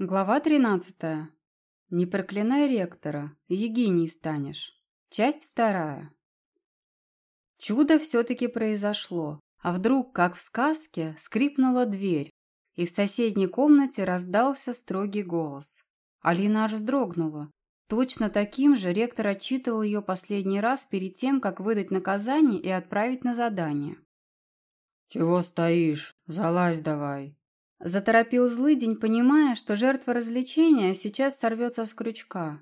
Глава тринадцатая. Не проклинай ректора, Егиний станешь. Часть вторая. Чудо все-таки произошло, а вдруг, как в сказке, скрипнула дверь, и в соседней комнате раздался строгий голос. Алина аж вздрогнула. Точно таким же ректор отчитывал ее последний раз перед тем, как выдать наказание и отправить на задание. «Чего стоишь? Залазь давай!» Заторопил злыдень, понимая, что жертва развлечения сейчас сорвется с крючка.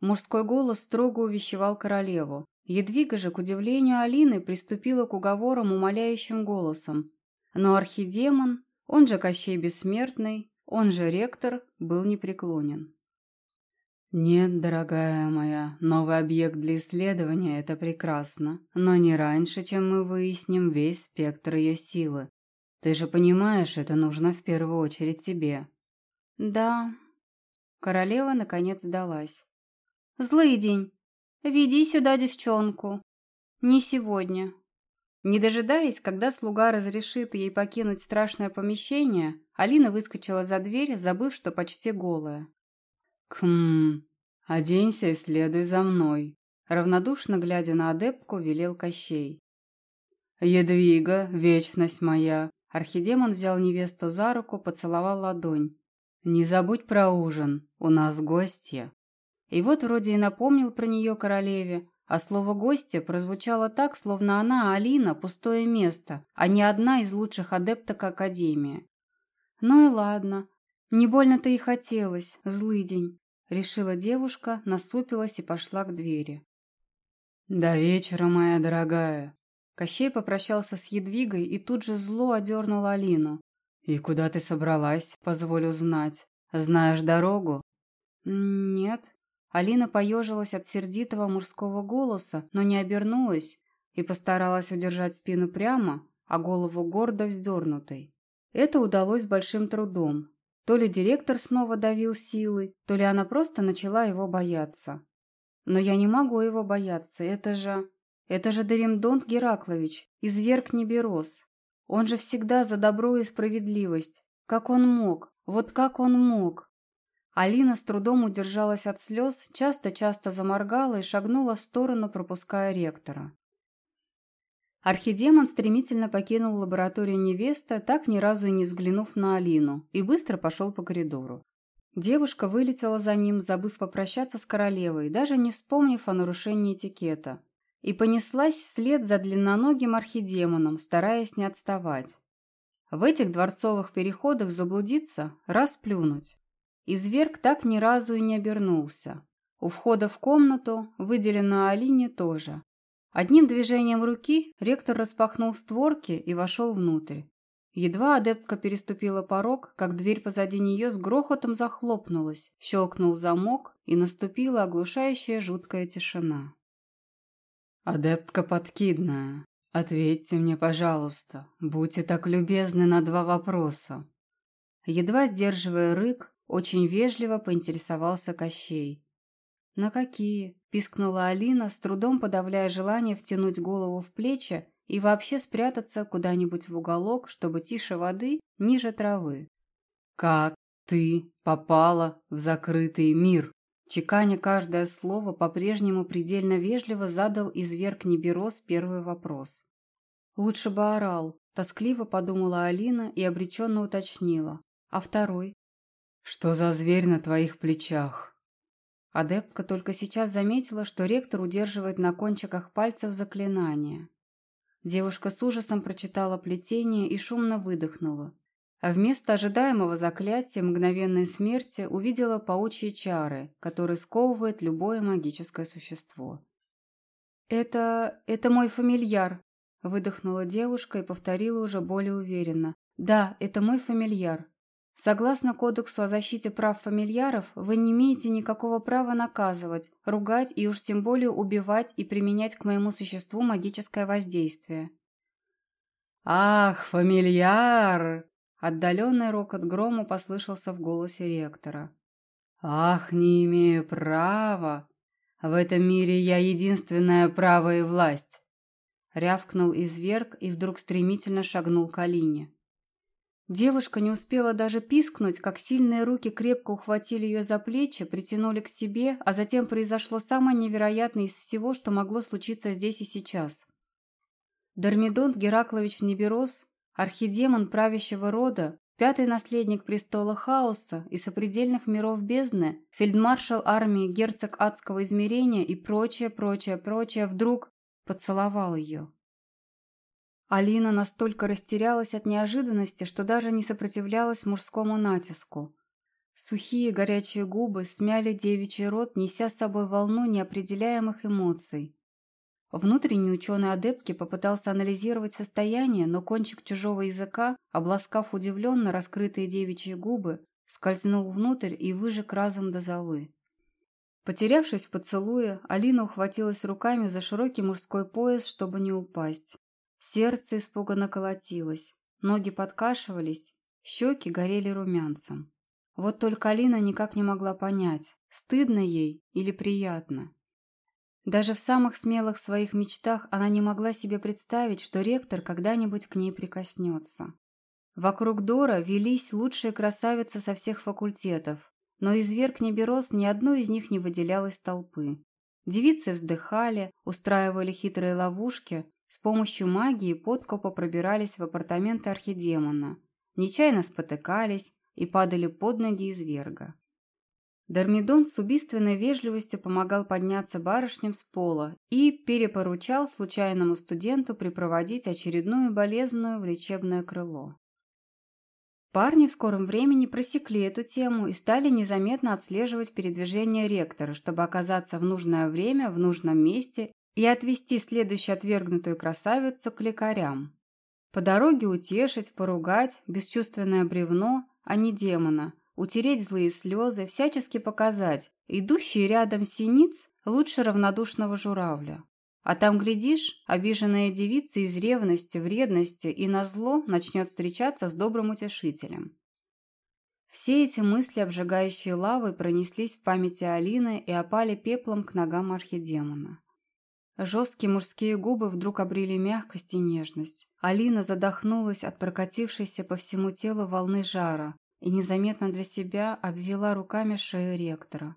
Мужской голос строго увещевал королеву. Едвига же, к удивлению Алины, приступила к уговорам умоляющим голосом. Но архидемон, он же Кощей Бессмертный, он же ректор, был непреклонен. «Нет, дорогая моя, новый объект для исследования – это прекрасно, но не раньше, чем мы выясним весь спектр ее силы. Ты же понимаешь, это нужно в первую очередь тебе. Да. Королева наконец сдалась. Злый день. Веди сюда девчонку. Не сегодня. Не дожидаясь, когда слуга разрешит ей покинуть страшное помещение, Алина выскочила за дверь, забыв, что почти голая. «Кхм, оденься и следуй за мной», — равнодушно глядя на адепку, велел Кощей. «Едвига, вечность моя, Архидемон взял невесту за руку, поцеловал ладонь. «Не забудь про ужин, у нас гостья». И вот вроде и напомнил про нее королеве, а слово «гостья» прозвучало так, словно она, Алина, пустое место, а не одна из лучших адепток Академии. «Ну и ладно, не больно-то и хотелось, злый день», — решила девушка, насупилась и пошла к двери. «До вечера, моя дорогая», Кощей попрощался с Едвигой и тут же зло одернул Алину. «И куда ты собралась, позволю знать? Знаешь дорогу?» «Нет». Алина поежилась от сердитого мужского голоса, но не обернулась и постаралась удержать спину прямо, а голову гордо вздернутой. Это удалось с большим трудом. То ли директор снова давил силой, то ли она просто начала его бояться. Но я не могу его бояться, это же... Это же Даримдонт Гераклович, изверг Неберос. Он же всегда за добро и справедливость. Как он мог? Вот как он мог? Алина с трудом удержалась от слез, часто-часто заморгала и шагнула в сторону, пропуская ректора. Архидемон стремительно покинул лабораторию невеста, так ни разу и не взглянув на Алину, и быстро пошел по коридору. Девушка вылетела за ним, забыв попрощаться с королевой, даже не вспомнив о нарушении этикета и понеслась вслед за длинноногим архидемоном, стараясь не отставать. В этих дворцовых переходах заблудиться – расплюнуть. Изверг так ни разу и не обернулся. У входа в комнату, выделенную Алине, тоже. Одним движением руки ректор распахнул створки и вошел внутрь. Едва адептка переступила порог, как дверь позади нее с грохотом захлопнулась, щелкнул замок и наступила оглушающая жуткая тишина. «Адептка подкидная, ответьте мне, пожалуйста, будьте так любезны на два вопроса». Едва сдерживая рык, очень вежливо поинтересовался Кощей. «На какие?» – пискнула Алина, с трудом подавляя желание втянуть голову в плечи и вообще спрятаться куда-нибудь в уголок, чтобы тише воды, ниже травы. «Как ты попала в закрытый мир?» Чеканя каждое слово, по-прежнему предельно вежливо задал изверг Неберос первый вопрос. «Лучше бы орал», – тоскливо подумала Алина и обреченно уточнила. «А второй?» «Что за зверь на твоих плечах?» Адепка только сейчас заметила, что ректор удерживает на кончиках пальцев заклинание. Девушка с ужасом прочитала плетение и шумно выдохнула а вместо ожидаемого заклятия мгновенной смерти увидела паучьи чары, которые сковывают любое магическое существо. «Это... это мой фамильяр», – выдохнула девушка и повторила уже более уверенно. «Да, это мой фамильяр. Согласно Кодексу о защите прав фамильяров, вы не имеете никакого права наказывать, ругать и уж тем более убивать и применять к моему существу магическое воздействие». «Ах, фамильяр!» Отдаленный рокот грома послышался в голосе ректора. «Ах, не имею права! В этом мире я единственная право и власть!» Рявкнул изверг и вдруг стремительно шагнул к Алине. Девушка не успела даже пискнуть, как сильные руки крепко ухватили ее за плечи, притянули к себе, а затем произошло самое невероятное из всего, что могло случиться здесь и сейчас. Дормидонт Гераклович Неберос, архидемон правящего рода, пятый наследник престола хаоса и сопредельных миров бездны, фельдмаршал армии герцог адского измерения и прочее, прочее, прочее, вдруг поцеловал ее. Алина настолько растерялась от неожиданности, что даже не сопротивлялась мужскому натиску. Сухие горячие губы смяли девичий рот, неся с собой волну неопределяемых эмоций. Внутренний ученый адептки попытался анализировать состояние, но кончик чужого языка, обласкав удивленно раскрытые девичьи губы, скользнул внутрь и выжег разум до золы. Потерявшись в поцелуе, Алина ухватилась руками за широкий мужской пояс, чтобы не упасть. Сердце испуганно колотилось, ноги подкашивались, щеки горели румянцем. Вот только Алина никак не могла понять, стыдно ей или приятно. Даже в самых смелых своих мечтах она не могла себе представить, что ректор когда-нибудь к ней прикоснется. Вокруг Дора велись лучшие красавицы со всех факультетов, но из верх неберос ни одной из них не выделялась толпы. Девицы вздыхали, устраивали хитрые ловушки, с помощью магии подкопа пробирались в апартаменты архидемона, нечаянно спотыкались и падали под ноги изверга. Дормидон с убийственной вежливостью помогал подняться барышням с пола и перепоручал случайному студенту припроводить очередную болезную в лечебное крыло. Парни в скором времени просекли эту тему и стали незаметно отслеживать передвижение ректора, чтобы оказаться в нужное время в нужном месте и отвести следующую отвергнутую красавицу к лекарям. По дороге утешить, поругать, бесчувственное бревно, а не демона, утереть злые слезы, всячески показать, идущий рядом синиц лучше равнодушного журавля. А там, глядишь, обиженная девица из ревности, вредности и назло начнет встречаться с добрым утешителем. Все эти мысли, обжигающие лавой, пронеслись в памяти Алины и опали пеплом к ногам архидемона. Жесткие мужские губы вдруг обрели мягкость и нежность. Алина задохнулась от прокатившейся по всему телу волны жара и незаметно для себя обвела руками шею ректора.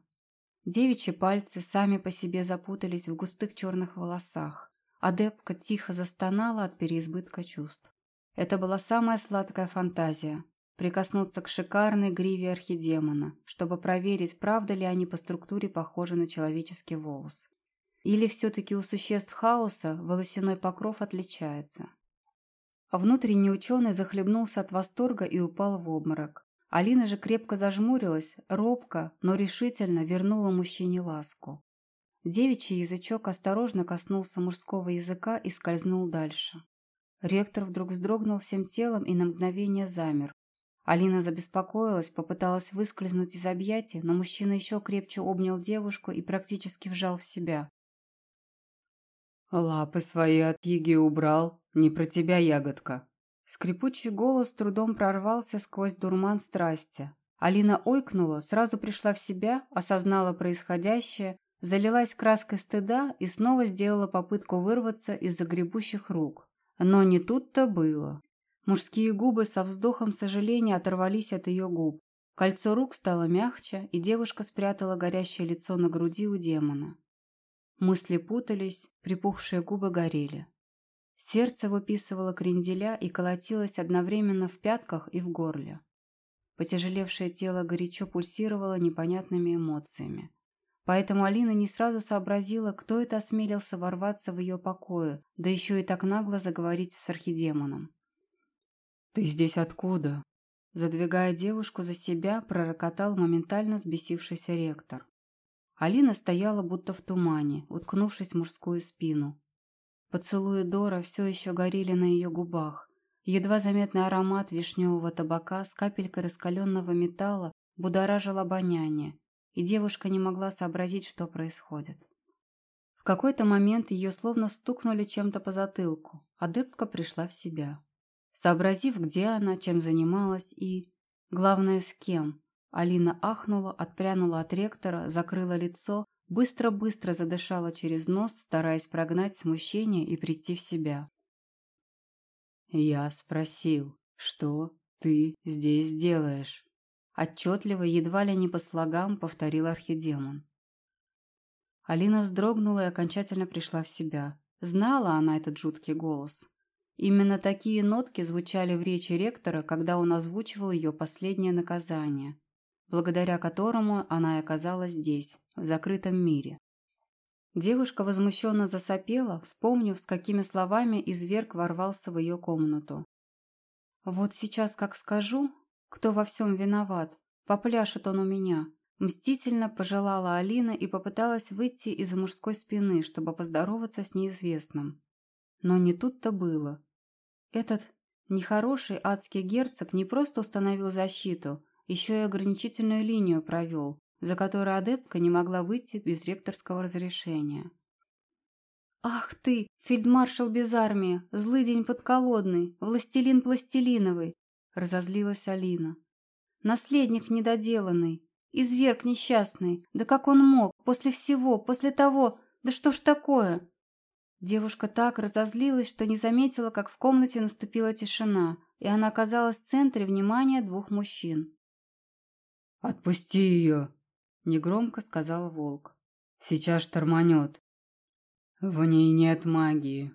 Девичьи пальцы сами по себе запутались в густых черных волосах. Адепка тихо застонала от переизбытка чувств. Это была самая сладкая фантазия – прикоснуться к шикарной гриве архидемона, чтобы проверить, правда ли они по структуре похожи на человеческий волос. Или все-таки у существ хаоса волосяной покров отличается? А внутренний ученый захлебнулся от восторга и упал в обморок. Алина же крепко зажмурилась, робко, но решительно вернула мужчине ласку. Девичий язычок осторожно коснулся мужского языка и скользнул дальше. Ректор вдруг вздрогнул всем телом и на мгновение замер. Алина забеспокоилась, попыталась выскользнуть из объятий, но мужчина еще крепче обнял девушку и практически вжал в себя. «Лапы свои от Яги убрал. Не про тебя, ягодка». Скрипучий голос трудом прорвался сквозь дурман страсти. Алина ойкнула, сразу пришла в себя, осознала происходящее, залилась краской стыда и снова сделала попытку вырваться из загребущих рук. Но не тут-то было. Мужские губы со вздохом сожаления оторвались от ее губ. Кольцо рук стало мягче, и девушка спрятала горящее лицо на груди у демона. Мысли путались, припухшие губы горели. Сердце выписывало кренделя и колотилось одновременно в пятках и в горле. Потяжелевшее тело горячо пульсировало непонятными эмоциями. Поэтому Алина не сразу сообразила, кто это осмелился ворваться в ее покое, да еще и так нагло заговорить с архидемоном. «Ты здесь откуда?» Задвигая девушку за себя, пророкотал моментально взбесившийся ректор. Алина стояла будто в тумане, уткнувшись в мужскую спину. Поцелуи Дора все еще горели на ее губах. Едва заметный аромат вишневого табака с капелькой раскаленного металла будоражил обоняние, и девушка не могла сообразить, что происходит. В какой-то момент ее словно стукнули чем-то по затылку. Адептка пришла в себя. Сообразив, где она, чем занималась и... Главное, с кем, Алина ахнула, отпрянула от ректора, закрыла лицо, быстро-быстро задышала через нос, стараясь прогнать смущение и прийти в себя. «Я спросил, что ты здесь делаешь?» Отчетливо, едва ли не по слогам, повторил архидемон. Алина вздрогнула и окончательно пришла в себя. Знала она этот жуткий голос. Именно такие нотки звучали в речи ректора, когда он озвучивал ее последнее наказание, благодаря которому она и оказалась здесь, в закрытом мире. Девушка возмущенно засопела, вспомнив, с какими словами изверг ворвался в ее комнату. «Вот сейчас, как скажу, кто во всем виноват, попляшет он у меня», мстительно пожелала Алина и попыталась выйти из-за мужской спины, чтобы поздороваться с неизвестным. Но не тут-то было. Этот нехороший адский герцог не просто установил защиту, еще и ограничительную линию провел, за которой адептка не могла выйти без ректорского разрешения. «Ах ты, фельдмаршал без армии, злый день подколодный, властелин пластилиновый!» – разозлилась Алина. «Наследник недоделанный, изверг несчастный, да как он мог, после всего, после того, да что ж такое?» Девушка так разозлилась, что не заметила, как в комнате наступила тишина, и она оказалась в центре внимания двух мужчин. «Отпусти ее!» негромко сказал волк. Сейчас шторманет. В ней нет магии.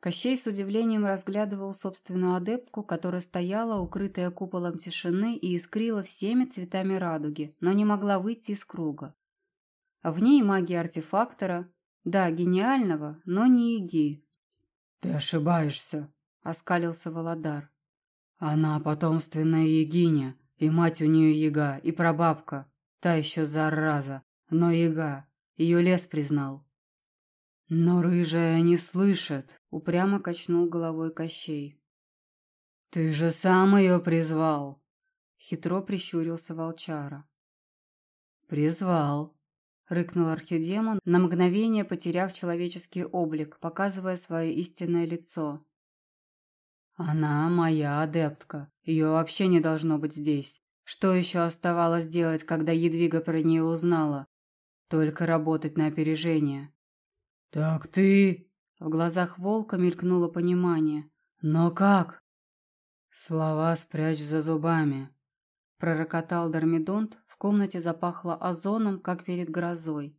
Кощей с удивлением разглядывал собственную адептку, которая стояла, укрытая куполом тишины и искрила всеми цветами радуги, но не могла выйти из круга. В ней магия артефактора, да, гениального, но не иги. «Ты ошибаешься», — оскалился Володар. «Она потомственная егиня, и мать у нее яга, и прабабка. Та еще зараза, но яга. Ее лес признал. Но рыжая не слышит, упрямо качнул головой Кощей. Ты же сам ее призвал. Хитро прищурился волчара. Призвал, рыкнул архидемон, на мгновение потеряв человеческий облик, показывая свое истинное лицо. Она моя адептка. Ее вообще не должно быть здесь. Что еще оставалось делать, когда Едвига про нее узнала? Только работать на опережение. «Так ты...» В глазах волка мелькнуло понимание. «Но как?» «Слова спрячь за зубами», — пророкотал Дормидонт. В комнате запахло озоном, как перед грозой.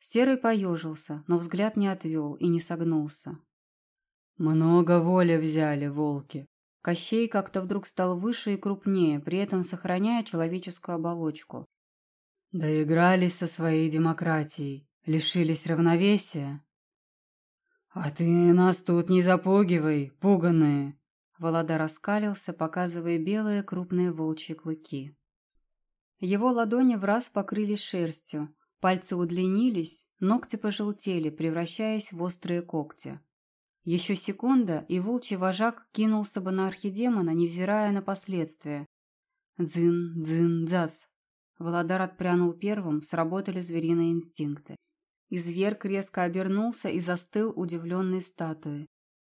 Серый поежился, но взгляд не отвел и не согнулся. «Много воли взяли, волки. Кощей как-то вдруг стал выше и крупнее, при этом сохраняя человеческую оболочку. Доигрались со своей демократией, лишились равновесия. «А ты нас тут не запугивай, пуганые!» Волода раскалился, показывая белые крупные волчьи клыки. Его ладони в раз покрылись шерстью, пальцы удлинились, ногти пожелтели, превращаясь в острые когти. Еще секунда, и волчий вожак кинулся бы на архидемона, невзирая на последствия. Дзин, дзин, дзац. Володар отпрянул первым, сработали звериные инстинкты. Изверг резко обернулся и застыл удивленной статуей.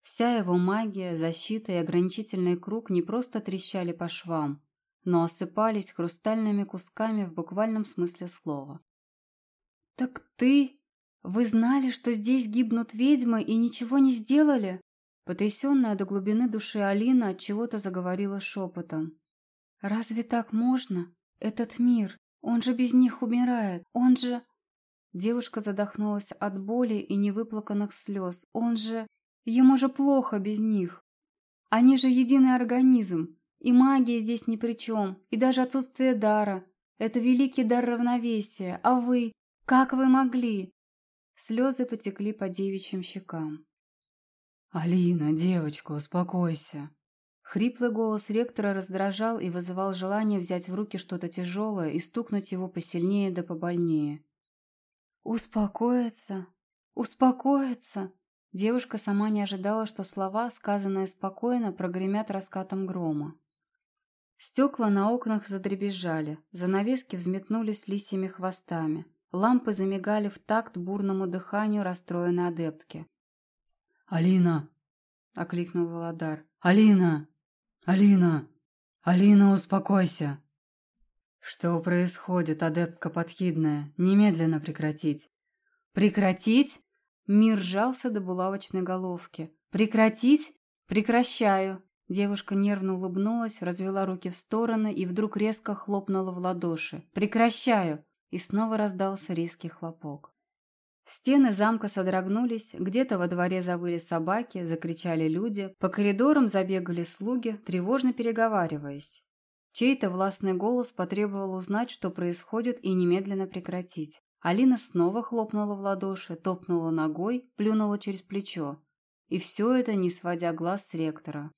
Вся его магия, защита и ограничительный круг не просто трещали по швам, но осыпались хрустальными кусками в буквальном смысле слова. «Так ты...» «Вы знали, что здесь гибнут ведьмы и ничего не сделали?» Потрясенная до глубины души Алина от чего-то заговорила шепотом. «Разве так можно? Этот мир, он же без них умирает, он же...» Девушка задохнулась от боли и невыплаканных слез. «Он же... Ему же плохо без них. Они же единый организм, и магия здесь ни при чем, и даже отсутствие дара. Это великий дар равновесия, а вы... Как вы могли? Слезы потекли по девичьим щекам. «Алина, девочка, успокойся!» Хриплый голос ректора раздражал и вызывал желание взять в руки что-то тяжелое и стукнуть его посильнее да побольнее. «Успокоиться! Успокоиться!» Девушка сама не ожидала, что слова, сказанные спокойно, прогремят раскатом грома. Стекла на окнах задребезжали, занавески взметнулись лисьими хвостами. Лампы замигали в такт бурному дыханию расстроенной адептки. «Алина!» — окликнул Володар. «Алина! Алина! Алина, успокойся!» «Что происходит, адептка подхидная? Немедленно прекратить!» «Прекратить?» Мир сжался до булавочной головки. «Прекратить? Прекращаю!» Девушка нервно улыбнулась, развела руки в стороны и вдруг резко хлопнула в ладоши. «Прекращаю!» И снова раздался резкий хлопок. Стены замка содрогнулись, где-то во дворе завыли собаки, закричали люди, по коридорам забегали слуги, тревожно переговариваясь. Чей-то властный голос потребовал узнать, что происходит, и немедленно прекратить. Алина снова хлопнула в ладоши, топнула ногой, плюнула через плечо. И все это не сводя глаз с ректора.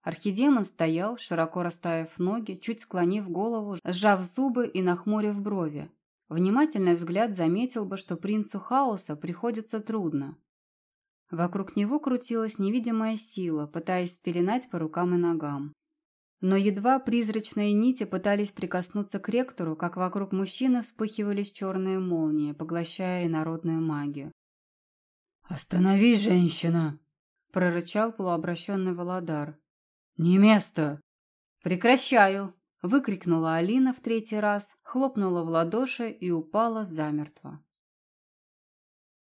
Архидемон стоял, широко расставив ноги, чуть склонив голову, сжав зубы и нахмурив брови. Внимательный взгляд заметил бы, что принцу хаоса приходится трудно. Вокруг него крутилась невидимая сила, пытаясь спеленать по рукам и ногам. Но едва призрачные нити пытались прикоснуться к ректору, как вокруг мужчины вспыхивались черные молнии, поглощая инородную магию. «Остановись, женщина!» – прорычал полуобращенный Володар. «Не место!» «Прекращаю!» – выкрикнула Алина в третий раз, хлопнула в ладоши и упала замертво.